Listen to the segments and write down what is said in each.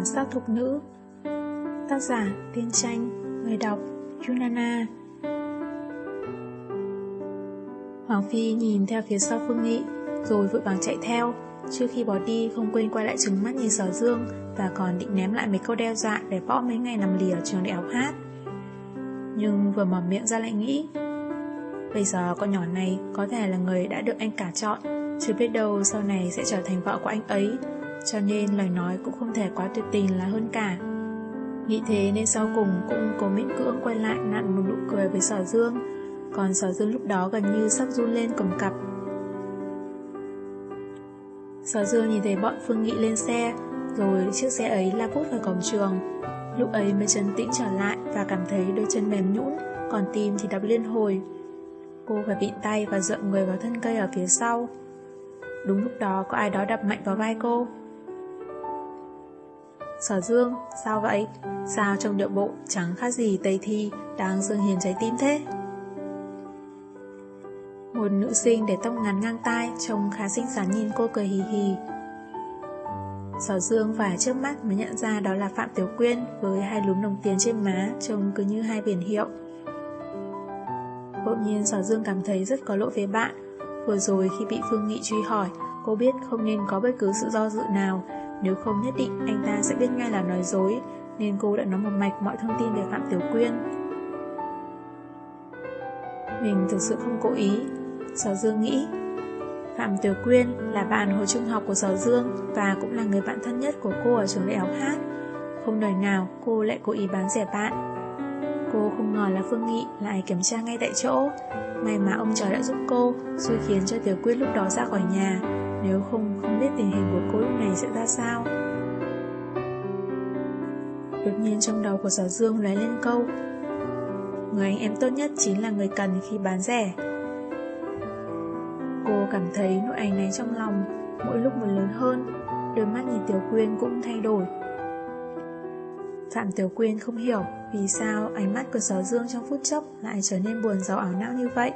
bản sắc thục nữ. Tác giả Tiên Tranh Người đọc Yunana Hoàng Phi nhìn theo phía sau Phương Nghị, Rồi vội vàng chạy theo. Trước khi bỏ đi, không quên quay lại trừng mắt nhìn sở dương Và còn định ném lại mấy câu đe dọa Để bỏ mấy ngày nằm lìa trường đại học hát. Nhưng vừa mở miệng ra lại nghĩ, Bây giờ con nhỏ này Có thể là người đã được anh cả chọn. Chứ biết đâu sau này sẽ trở thành vợ của anh ấy. Cho nên lời nói cũng không thể quá tuyệt tình là hơn cả. Nghĩ thế nên sau cùng cũng cố miễn cưỡng quay lại nặn một nụ cười với sở dương. Còn sở dương lúc đó gần như sắp run lên cầm cặp Sở dương nhìn thấy bọn Phương Nghị lên xe, Rồi chiếc xe ấy la vút vào cổng trường. Lúc ấy mới chân tĩnh trở lại Và cảm thấy đôi chân mềm nhũn, Còn tim thì đập liên hồi. Cô phải bị tay và dựa người vào thân cây ở phía sau. Đúng lúc đó có ai đó đập mạnh vào vai cô. Sở Dương, sao vậy? Sao trong điệu bộ chẳng khác gì Tây Thi đang dương hiền trái tim thế? Một nữ sinh để tóc ngắn ngang tai trông khá xinh xắn nhìn cô cười hì hì. Sở Dương phải trước mắt mới nhận ra đó là Phạm Tiểu Quyên với hai lúm đồng tiền trên má trông cứ như hai biển hiệu. Bỗng nhiên Sở Dương cảm thấy rất có lỗi với bạn. Vừa rồi khi bị Phương Nghị truy hỏi, cô biết không nên có bất cứ sự do dự nào nếu không nhất định, anh ta sẽ biết ngay là nói dối, Nên cô đã nói một mạch mọi thông tin về Phạm Tiểu Quyên. Mình thực sự không cố ý. Sở Dương nghĩ, Phạm Tiểu Quyên là bạn hồi trung học của Sở Dương Và cũng là người bạn thân nhất của cô ở trường đại học hát. Không đời nào cô lại cố ý bán rẻ bạn. Cô không ngờ là Phương Nghị lại kiểm tra ngay tại chỗ. May mà ông trời đã giúp cô, Xui khiến cho Tiểu Quyên lúc đó ra khỏi nhà nếu không, không biết tình hình của cô lúc này sẽ ra sao. Đột nhiên trong đầu của sở dương lóe lên câu Người anh em tốt nhất chính là người cần khi bán rẻ. Cô cảm thấy nỗi ảnh này trong lòng Mỗi lúc một lớn hơn Đôi mắt nhìn Tiểu Quyên cũng thay đổi. Phạm Tiểu Quyên không hiểu Vì sao ánh mắt của sở dương trong phút chốc Lại trở nên buồn giàu ảo não như vậy.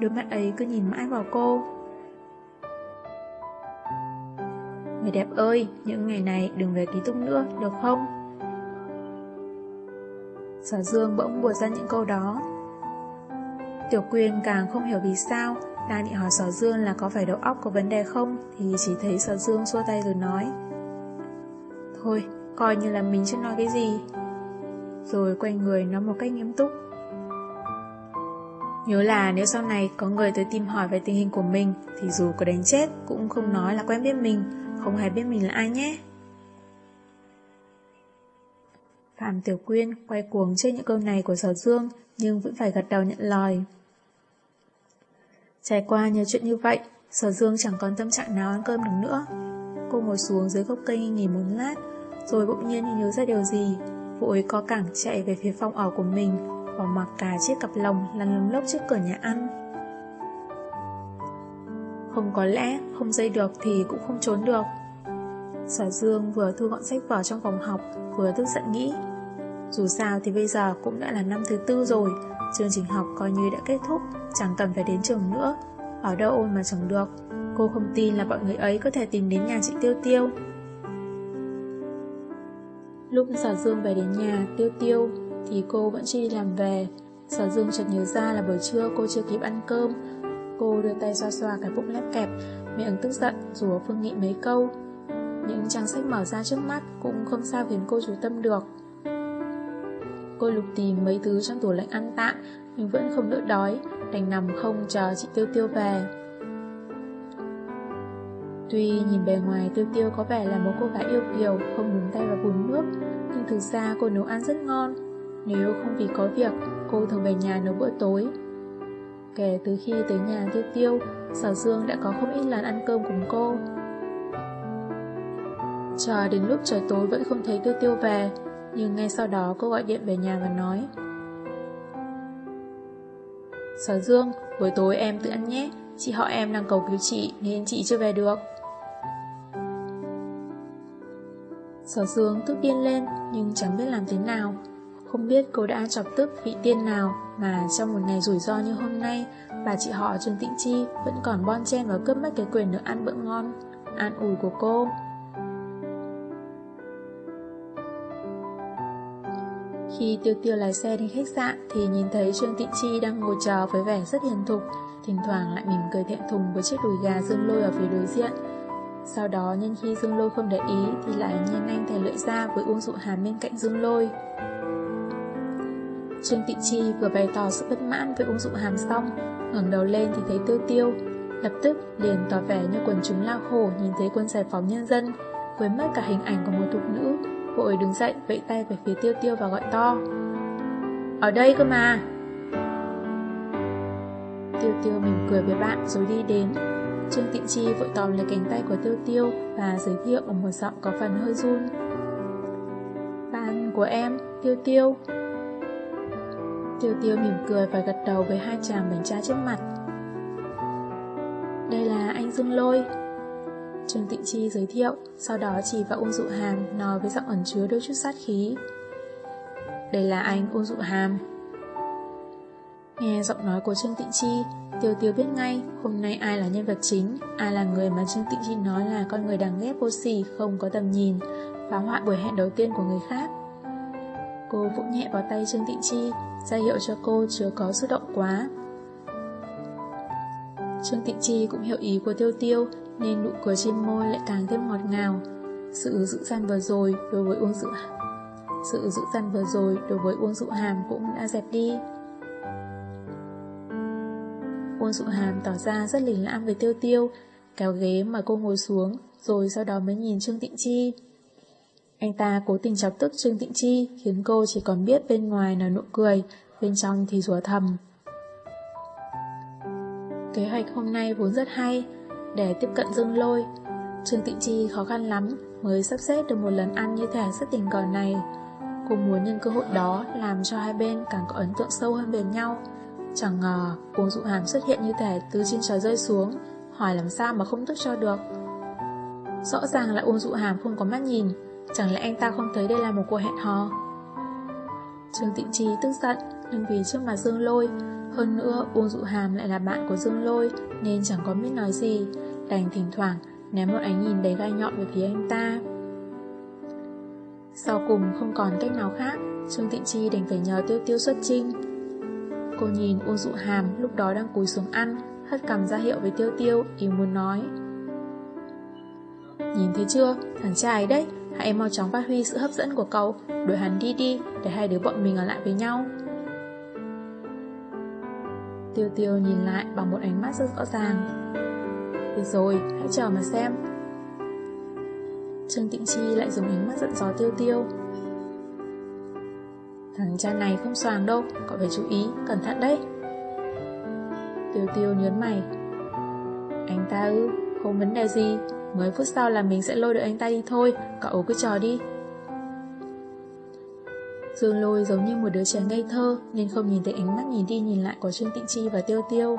Đôi mắt ấy cứ nhìn mãi vào cô. Người đẹp ơi, những ngày này đừng về ký túc nữa, được không? Sở Dương bỗng buột ra những câu đó. Tiểu Quyên càng không hiểu vì sao, đang định hỏi Sở Dương là có phải đầu óc có vấn đề không, thì chỉ thấy Sở Dương xua tay rồi nói. Thôi, coi như là mình chưa nói cái gì. Rồi quay người nói một cách nghiêm túc. Nhớ là nếu sau này có người tới tìm hỏi về tình hình của mình thì dù có đánh chết cũng không nói là quen biết mình không hề biết mình là ai nhé. Phạm Tiểu Quyên quay cuồng trên những câu này của Sở Dương nhưng vẫn phải gật đầu nhận lời. Trải qua nhiều chuyện như vậy, Sở Dương chẳng còn tâm trạng nào ăn cơm được nữa. Cô ngồi xuống dưới gốc cây nghỉ một lát, rồi bỗng nhiên nhớ ra điều gì, vội có cảng chạy về phía phòng ở của mình, và mặc cả chiếc cặp lồng lăn lông lốc trước cửa nhà ăn. Không có lẽ không dây được thì cũng không trốn được Sở Dương vừa thu gọn sách vở trong phòng học Vừa tức giận nghĩ. Dù sao thì bây giờ cũng đã là năm thứ tư rồi Chương trình học coi như đã kết thúc Chẳng cần phải đến trường nữa. Ở đâu ôn mà chẳng được Cô không tin là bọn người ấy có thể tìm đến nhà chị Tiêu Tiêu. Lúc Sở Dương về đến nhà Tiêu Tiêu Thì cô vẫn chưa đi làm về. Sở Dương chợt nhớ ra là buổi trưa cô chưa kịp ăn cơm Cô đưa tay xoa xoa cái bụng lép kẹp, miệng tức giận rủa Phương Nghị mấy câu. Những trang sách mở ra trước mắt cũng không sao khiến cô chú tâm được. Cô lục tìm mấy thứ trong tủ lạnh ăn tạm nhưng vẫn không đỡ đói, đành nằm không chờ chị Tiêu Tiêu về. Tuy nhìn bề ngoài Tiêu Tiêu có vẻ là một cô gái yêu kiều, không đúng tay vào bùn nước, nhưng thực ra cô nấu ăn rất ngon. Nếu không vì có việc, cô thường về nhà nấu bữa tối, Kể từ khi tới nhà Tiêu Tiêu, Sở Dương đã có không ít lần ăn cơm cùng cô. Chờ đến lúc trời tối vẫn không thấy Tiêu Tiêu về, nhưng ngay sau đó cô gọi điện về nhà và nói Sở Dương, buổi tối em tự ăn nhé, chị họ em đang cầu cứu chị nên chị chưa về được. Sở Dương tức điên lên nhưng chẳng biết làm thế nào. Không biết cô đã chọc tức vị tiên nào mà trong một ngày rủi ro như hôm nay, bà chị họ Trương tịnh Chi vẫn còn bon chen và cướp mất cái quyền được ăn bữa ngon, an ủi của cô. Khi Tiêu Tiêu lái xe đến khách sạn thì nhìn thấy Trương Tịnh Chi đang ngồi chờ với vẻ rất hiền thục, thỉnh thoảng lại mỉm cười thẹn thùng với chiếc đùi gà Dương Lôi ở phía đối diện. Sau đó nhân khi Dương Lôi không để ý thì lại nhìn anh thè lưỡi ra với Uông Dụ Hàm bên cạnh Dương Lôi. Trương Tịnh Chi vừa bày tỏ sự bất mãn với Uông Dụ Hàm xong, ngẩng đầu lên thì thấy Tiêu Tiêu, lập tức liền tỏ vẻ như quần chúng lao khổ nhìn thấy quân giải phóng nhân dân, quên mất cả hình ảnh của một thục nữ, vội đứng dậy vẫy tay về phía Tiêu Tiêu và gọi to. Ở đây cơ mà! Tiêu Tiêu mỉm cười với bạn rồi đi đến. Trương Tịnh Chi vội tòm lấy cánh tay của Tiêu Tiêu và giới thiệu ở một giọng có phần hơi run. Bạn của em, Tiêu Tiêu. Tiêu Tiêu mỉm cười và gật đầu với hai chàng bánh trà trước mặt. Đây là anh Dương Lôi. Trương Tịnh Chi giới thiệu, sau đó chỉ vào Ung Dụ Hàm nói với giọng ẩn chứa đôi chút sát khí. Đây là anh Ung Dụ Hàm. Nghe giọng nói của Trương Tịnh Chi, Tiêu Tiêu biết ngay hôm nay ai là nhân vật chính, ai là người mà Trương Tịnh Chi nói là con người đáng ghét vô sỉ, không có tầm nhìn, phá hoại buổi hẹn đầu tiên của người khác. Cô vỗ nhẹ vào tay Trương Tịnh Chi, ra hiệu cho cô chưa có xúc động quá. Trương Tịnh Chi cũng hiểu ý của Tiêu Tiêu, nên nụ cười trên môi lại càng thêm ngọt ngào. Sự giữ gian vừa rồi đối với Uông Dụ Sự giữ gian vừa rồi đối với Uông Dụ Hàm cũng đã dẹp đi. Uông Dụ Hàm tỏ ra rất lỉnh lãm với Tiêu Tiêu, kéo ghế mà cô ngồi xuống, rồi sau đó mới nhìn Trương Tịnh Chi. Anh ta cố tình chọc tức Trương Tịnh Chi, khiến cô chỉ còn biết bên ngoài là nụ cười, bên trong thì rủa thầm. Kế hoạch hôm nay vốn rất hay, để tiếp cận Dương Lôi. Trương Tịnh Chi khó khăn lắm mới sắp xếp được một lần ăn như thể rất tình cờ này. Cô muốn nhân cơ hội đó làm cho hai bên càng có ấn tượng sâu hơn bên nhau. Chẳng ngờ Uông Dụ Hàm xuất hiện như thể từ trên trời rơi xuống, hỏi làm sao mà không tức cho được. Rõ ràng là Uông Dụ Hàm không có mắt nhìn, chẳng lẽ anh ta không thấy đây là một cuộc hẹn hò. Trương Tịnh Chi tức giận, nhưng vì trước mặt Dương Lôi, hơn nữa Uông Dụ Hàm lại là bạn của Dương Lôi nên chẳng có biết nói gì, đành thỉnh thoảng ném một ánh nhìn đầy gai nhọn về phía anh ta. Sau cùng không còn cách nào khác, Trương Tịnh Chi đành phải nhờ Tiêu Tiêu xuất trinh. Cô nhìn Uông Dụ Hàm lúc đó đang cúi xuống ăn, hất cầm ra hiệu với Tiêu Tiêu, ý muốn nói. Nhìn thấy chưa, thằng trai đấy, hãy mau chóng phát huy sự hấp dẫn của cậu, đuổi hắn đi đi, để hai đứa bọn mình ở lại với nhau. Tiêu Tiêu nhìn lại bằng một ánh mắt rất rõ ràng. Được rồi, hãy chờ mà xem. Trương Tịnh Chi lại dùng ánh mắt giận gió Tiêu Tiêu. Thằng cha này không soàng đâu, cậu phải chú ý, cẩn thận đấy. Tiêu Tiêu nhớn mày. Anh ta ư, không vấn đề gì, 10 phút sau là mình sẽ lôi được anh ta đi thôi, cậu cứ chờ đi. Dương lôi giống như một đứa trẻ ngây thơ nên không nhìn thấy ánh mắt nhìn đi nhìn lại của Trương Tịnh Chi và Tiêu Tiêu.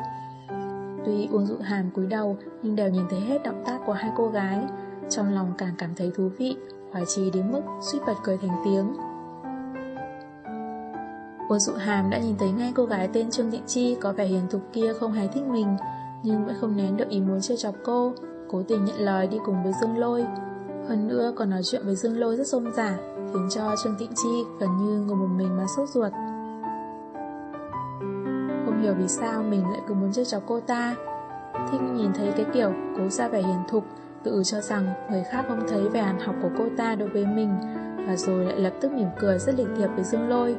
Tuy Uông Dụ Hàm cúi đầu nhưng đều nhìn thấy hết động tác của hai cô gái, trong lòng càng cảm thấy thú vị, khoái trí đến mức suýt bật cười thành tiếng. Uông Dụ Hàm đã nhìn thấy ngay cô gái tên Trương Tịnh Chi có vẻ hiền thục kia không hề thích mình, nhưng vẫn không nén được ý muốn chơi chọc cô, cố tình nhận lời đi cùng với Dương Lôi. Hơn nữa còn nói chuyện với Dương Lôi rất rôm rả, khiến cho Trương Tịnh Chi gần như ngồi một mình mà sốt ruột. Không hiểu vì sao mình lại cứ muốn chơi chọc cô ta. Thích nhìn thấy cái kiểu cố ra vẻ hiền thục, tự cho rằng người khác không thấy vẻ hàn học của cô ta đối với mình, và rồi lại lập tức mỉm cười rất lịch thiệp với Dương Lôi.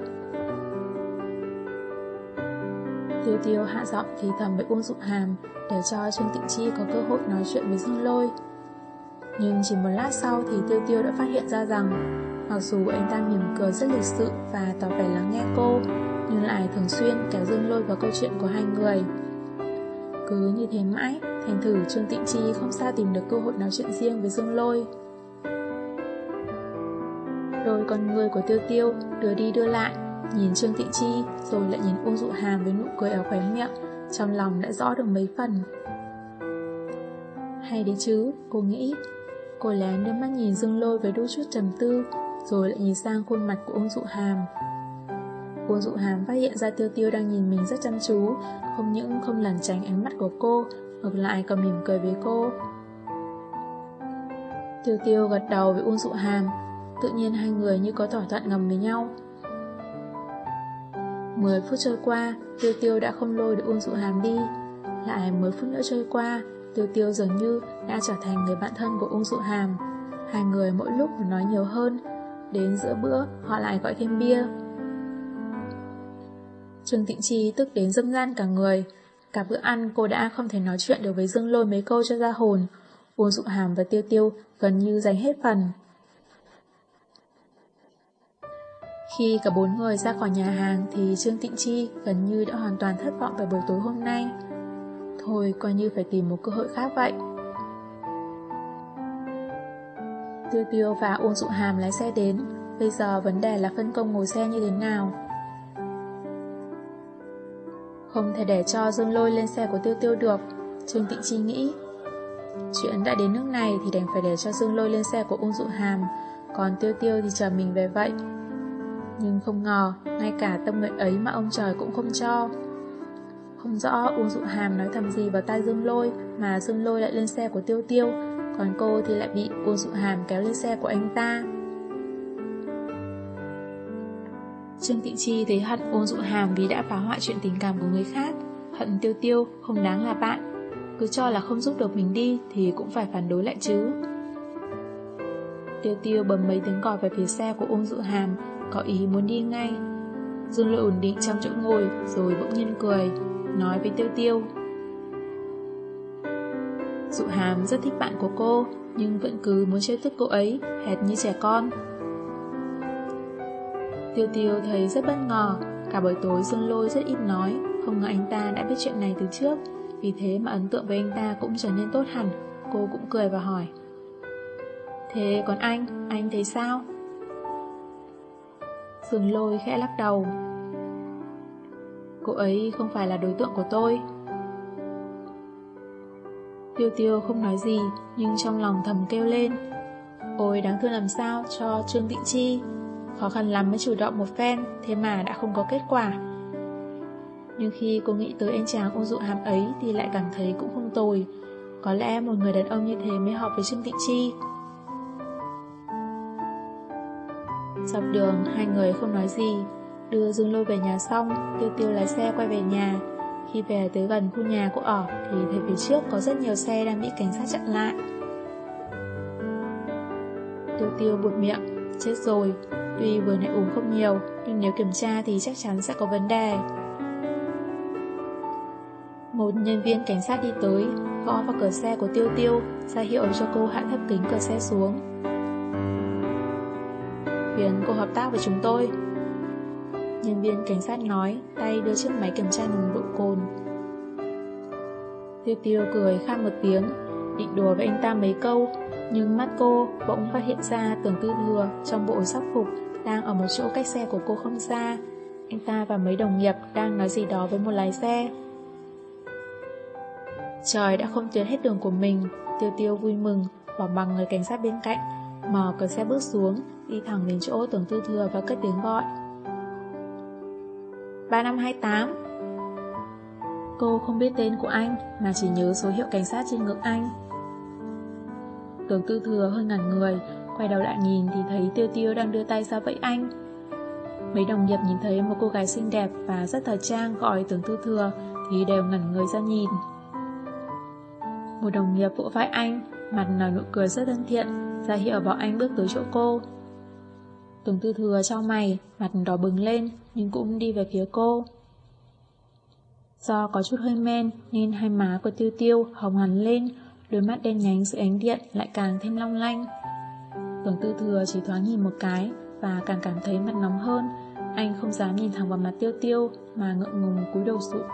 Tiêu tiêu hạ giọng thì thầm với Uông Dụng Hàm để cho Trương Tịnh Chi có cơ hội nói chuyện với Dương Lôi. Nhưng chỉ một lát sau thì Tiêu Tiêu đã phát hiện ra rằng Mặc dù anh ta mỉm cười rất lịch sự và tỏ vẻ lắng nghe cô, nhưng lại thường xuyên kéo Dương Lôi vào câu chuyện của hai người. Cứ như thế mãi, thành thử Trương Tịnh Chi không sao tìm được cơ hội nói chuyện riêng với Dương Lôi. Đôi con người của Tiêu Tiêu đưa đi đưa lại, nhìn Trương Tịnh Chi rồi lại nhìn Uông Dụ Hàm với nụ cười ở khóe miệng, trong lòng đã rõ được mấy phần. Hay đấy chứ, cô nghĩ. Cô lén đưa mắt nhìn Dương Lôi với đôi chút trầm tư, rồi lại nhìn sang khuôn mặt của Uông Dụ Hàm. Uông Dụ Hàm phát hiện ra Tiêu Tiêu đang nhìn mình rất chăm chú, không những không lẩn tránh ánh mắt của cô, ngược lại còn mỉm cười với cô. Tiêu Tiêu gật đầu với Uông Dụ Hàm, tự nhiên hai người như có thỏa thuận ngầm với nhau. Mười phút trôi qua, Tiêu Tiêu đã không lôi được Uông Dụ Hàm đi. Lại mười phút nữa trôi qua, Tiêu Tiêu dường như đã trở thành người bạn thân của Uông Dụ Hàm. Hai người mỗi lúc nói nhiều hơn, đến giữa bữa, họ lại gọi thêm bia. Trương Tịnh Chi tức đến dâm gian cả người. Cả bữa ăn, cô đã không thể nói chuyện được với Dương Lôi mấy câu cho ra hồn. Uông Dụ Hàm và Tiêu Tiêu gần như dành hết phần. Khi cả bốn người ra khỏi nhà hàng thì Trương Tịnh Chi gần như đã hoàn toàn thất vọng về buổi tối hôm nay. Thôi, coi như phải tìm một cơ hội khác vậy. Tiêu Tiêu và Uông Dụ Hàm lái xe đến, bây giờ vấn đề là phân công ngồi xe như thế nào. Không thể để cho Dương Lôi lên xe của Tiêu Tiêu được, Trương Tịnh Chi nghĩ. Chuyện đã đến nước này thì đành phải để cho Dương Lôi lên xe của Uông Dụ Hàm, còn Tiêu Tiêu thì chờ mình về vậy. Nhưng không ngờ, ngay cả tâm nguyện ấy mà ông trời cũng không cho. Không rõ Uông Dụ Hàm nói thầm gì vào tai Dương Lôi mà Dương Lôi lại lên xe của Tiêu Tiêu, còn cô thì lại bị cô Dụ Hàm kéo lên xe của anh ta. Trương Tịnh Chi thấy hận Ôn Dụ Hàm vì đã phá hoại chuyện tình cảm của người khác, hận Tiêu Tiêu không đáng là bạn, cứ cho là không giúp được mình đi thì cũng phải phản đối lại chứ. Tiêu Tiêu bầm mấy tiếng còi về phía xe của Ôn Dụ Hàm, có ý muốn đi ngay. Dương Lôi ổn định trong chỗ ngồi rồi bỗng nhiên cười, nói với Tiêu Tiêu. Dụ Hàm rất thích bạn của cô, nhưng vẫn cứ muốn chơi tức cô ấy, hệt như trẻ con. Tiêu Tiêu thấy rất bất ngờ, cả buổi tối Dương Lôi rất ít nói, không ngờ anh ta đã biết chuyện này từ trước, vì thế mà ấn tượng với anh ta cũng trở nên tốt hẳn, cô cũng cười và hỏi. Thế còn anh, anh thấy sao? Dương Lôi khẽ lắc đầu. Cô ấy không phải là đối tượng của tôi. Tiêu tiêu không nói gì, nhưng trong lòng thầm kêu lên. Ôi đáng thương làm sao cho Trương Tịnh Chi. Khó khăn lắm mới chủ động một phen, thế mà đã không có kết quả. Nhưng khi cô nghĩ tới anh chàng ung dụ hàm ấy thì lại cảm thấy cũng không tồi. Có lẽ một người đàn ông như thế mới hợp với Trương Tịnh Chi. Dọc đường, hai người không nói gì. Đưa Dương Lôi về nhà xong, Tiêu Tiêu lái xe quay về nhà. Khi về tới gần khu nhà cô ở thì thấy phía trước có rất nhiều xe đang bị cảnh sát chặn lại. Tiêu Tiêu buột miệng, chết rồi. Tuy vừa nãy uống không nhiều, nhưng nếu kiểm tra thì chắc chắn sẽ có vấn đề. Một nhân viên cảnh sát đi tới, gõ vào cửa xe của Tiêu Tiêu, ra hiệu cho cô hạ thấp kính cửa xe xuống. Phiền cô hợp tác với chúng tôi. Nhân viên cảnh sát nói, tay đưa chiếc máy kiểm tra nồng độ cồn. Tiêu Tiêu cười khan một tiếng, định đùa với anh ta mấy câu, nhưng mắt cô bỗng phát hiện ra tưởng tư thừa trong bộ sắc phục đang ở một chỗ cách xe của cô không xa. Anh ta và mấy đồng nghiệp đang nói gì đó với một lái xe. Trời đã không tuyến hết đường của mình, Tiêu Tiêu vui mừng, bỏ bằng người cảnh sát bên cạnh, mở cửa xe bước xuống, đi thẳng đến chỗ tưởng tư thừa và cất tiếng gọi. 3528 Cô không biết tên của anh mà chỉ nhớ số hiệu cảnh sát trên ngực anh. Tưởng tư thừa hơi ngẩn người, quay đầu lại nhìn thì thấy tiêu tiêu đang đưa tay ra vẫy anh. Mấy đồng nghiệp nhìn thấy một cô gái xinh đẹp và rất thời trang gọi tưởng tư thừa thì đều ngẩn người ra nhìn. Một đồng nghiệp vỗ vai anh, mặt nở nụ cười rất thân thiện, ra hiệu bảo anh bước tới chỗ cô. Tưởng tư thừa cho mày, mặt đỏ bừng lên, nhưng cũng đi về phía cô. Do có chút hơi men nên hai má của tiêu tiêu hồng hẳn lên, đôi mắt đen nhánh dưới ánh điện lại càng thêm long lanh. Tưởng tư thừa chỉ thoáng nhìn một cái và càng cảm thấy mặt nóng hơn. Anh không dám nhìn thẳng vào mặt tiêu tiêu mà ngượng ngùng cúi đầu xuống.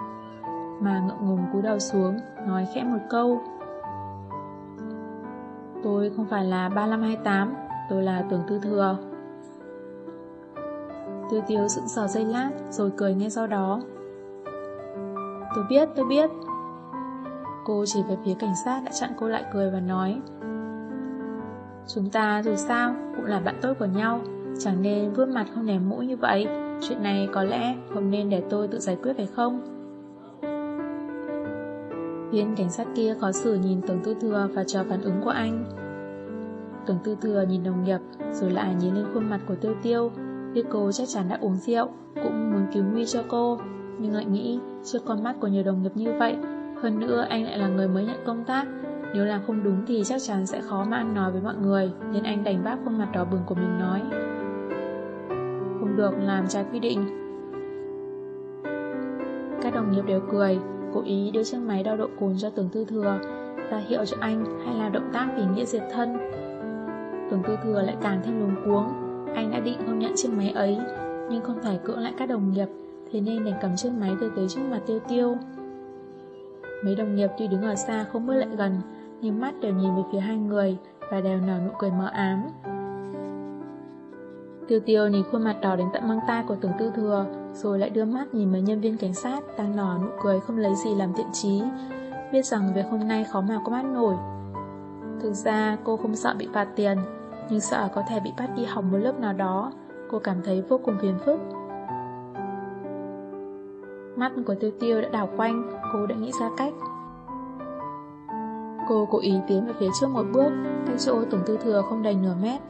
Mà ngượng ngùng cúi đầu xuống, nói khẽ một câu. Tôi không phải là 3528, tôi là tưởng tư thừa. Tiêu tiêu sững sờ dây lát rồi cười ngay sau đó. Tôi biết, tôi biết. Cô chỉ về phía cảnh sát đã chặn cô lại cười và nói Chúng ta dù sao cũng là bạn tốt của nhau Chẳng nên vuốt mặt không ném mũi như vậy Chuyện này có lẽ không nên để tôi tự giải quyết phải không? Viên cảnh sát kia khó xử nhìn Tưởng Tư Thừa và chờ phản ứng của anh Tưởng Tư Thừa nhìn đồng nghiệp Rồi lại nhìn lên khuôn mặt của Tiêu Tiêu Biết cô chắc chắn đã uống rượu, cũng muốn cứu nguy cho cô, nhưng lại nghĩ trước con mắt của nhiều đồng nghiệp như vậy, hơn nữa anh lại là người mới nhận công tác, nếu làm không đúng thì chắc chắn sẽ khó mà ăn nói với mọi người, nên anh đành bác khuôn mặt đỏ bừng của mình nói. Không được làm trái quy định. Các đồng nghiệp đều cười, cố ý đưa chiếc máy đo độ cồn cho tưởng tư thừa, ra hiệu cho anh hay là động tác vì nghĩa diệt thân. Tưởng tư thừa lại càng thêm luống cuống, anh đã định không nhận chiếc máy ấy, nhưng không phải cưỡng lại các đồng nghiệp, thế nên đành cầm chiếc máy từ tới trước mặt tiêu tiêu. Mấy đồng nghiệp tuy đứng ở xa không bước lại gần, nhưng mắt đều nhìn về phía hai người và đều nở nụ cười mờ ám. Tiêu tiêu nhìn khuôn mặt đỏ đến tận mang tai của tưởng tư thừa, rồi lại đưa mắt nhìn mấy nhân viên cảnh sát đang nở nụ cười không lấy gì làm thiện chí, biết rằng việc hôm nay khó mà có mắt nổi. Thực ra cô không sợ bị phạt tiền, nhưng sợ có thể bị bắt đi học một lớp nào đó, cô cảm thấy vô cùng phiền phức. Mắt của tiêu tiêu đã đảo quanh, cô đã nghĩ ra cách. Cô cố ý tiến về phía trước một bước, cách chỗ tưởng tư thừa không đầy nửa mét.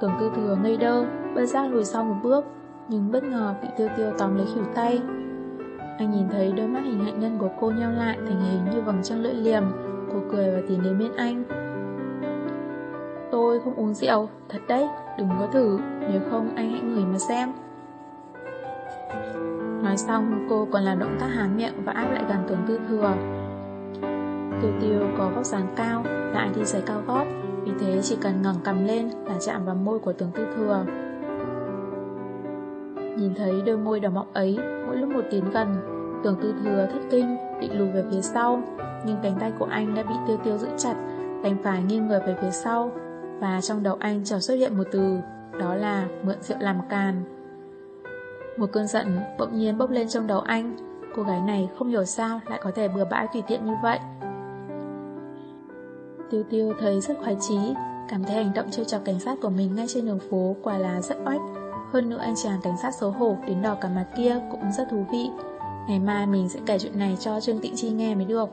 Tưởng tư thừa ngây đơ, bất giác lùi sau một bước, nhưng bất ngờ bị tiêu tiêu tóm lấy khỉu tay. Anh nhìn thấy đôi mắt hình hạnh nhân của cô nheo lại thành hình như vầng trăng lưỡi liềm, cô cười và tiến đến bên anh. Tôi không uống rượu, thật đấy, đừng có thử, nếu không anh hãy ngửi mà xem. Nói xong, cô còn làm động tác há miệng và áp lại gần tưởng tư thừa. Tiêu tiêu có vóc dáng cao, lại đi giày cao gót, vì thế chỉ cần ngẩng cầm lên là chạm vào môi của tường tư thừa. Nhìn thấy đôi môi đỏ mọng ấy, mỗi lúc một tiến gần, tưởng tư thừa thất kinh, định lùi về phía sau, nhưng cánh tay của anh đã bị tiêu tiêu giữ chặt, đành phải nghiêng người về phía sau, và trong đầu anh chợt xuất hiện một từ, đó là mượn rượu làm càn. Một cơn giận bỗng nhiên bốc lên trong đầu anh, cô gái này không hiểu sao lại có thể bừa bãi tùy tiện như vậy. Tiêu tiêu thấy rất khoái chí, cảm thấy hành động trêu chọc cảnh sát của mình ngay trên đường phố quả là rất oách. Hơn nữa anh chàng cảnh sát xấu hổ đến đỏ cả mặt kia cũng rất thú vị. Ngày mai mình sẽ kể chuyện này cho Trương Tịnh Chi nghe mới được.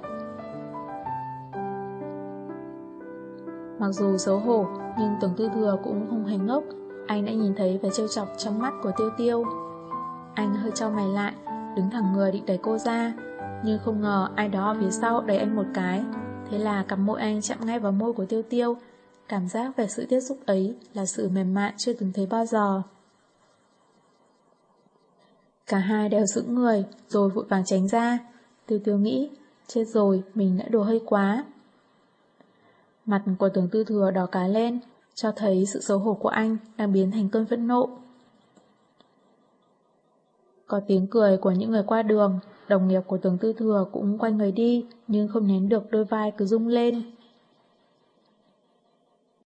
Mặc dù xấu hổ, nhưng tưởng tư thừa cũng không hề ngốc. Anh đã nhìn thấy vẻ trêu chọc trong mắt của tiêu tiêu. Anh hơi trao mày lại, đứng thẳng người định đẩy cô ra. Nhưng không ngờ ai đó phía sau đẩy anh một cái, Thế là cặp môi anh chạm ngay vào môi của tiêu tiêu Cảm giác về sự tiếp xúc ấy Là sự mềm mại chưa từng thấy bao giờ Cả hai đều giữ người Rồi vội vàng tránh ra Tiêu tiêu nghĩ Chết rồi mình đã đùa hơi quá Mặt của tưởng tư thừa đỏ cá lên Cho thấy sự xấu hổ của anh Đang biến thành cơn phẫn nộ Có tiếng cười của những người qua đường Đồng nghiệp của tưởng tư thừa cũng quay người đi, nhưng không nén được đôi vai cứ rung lên.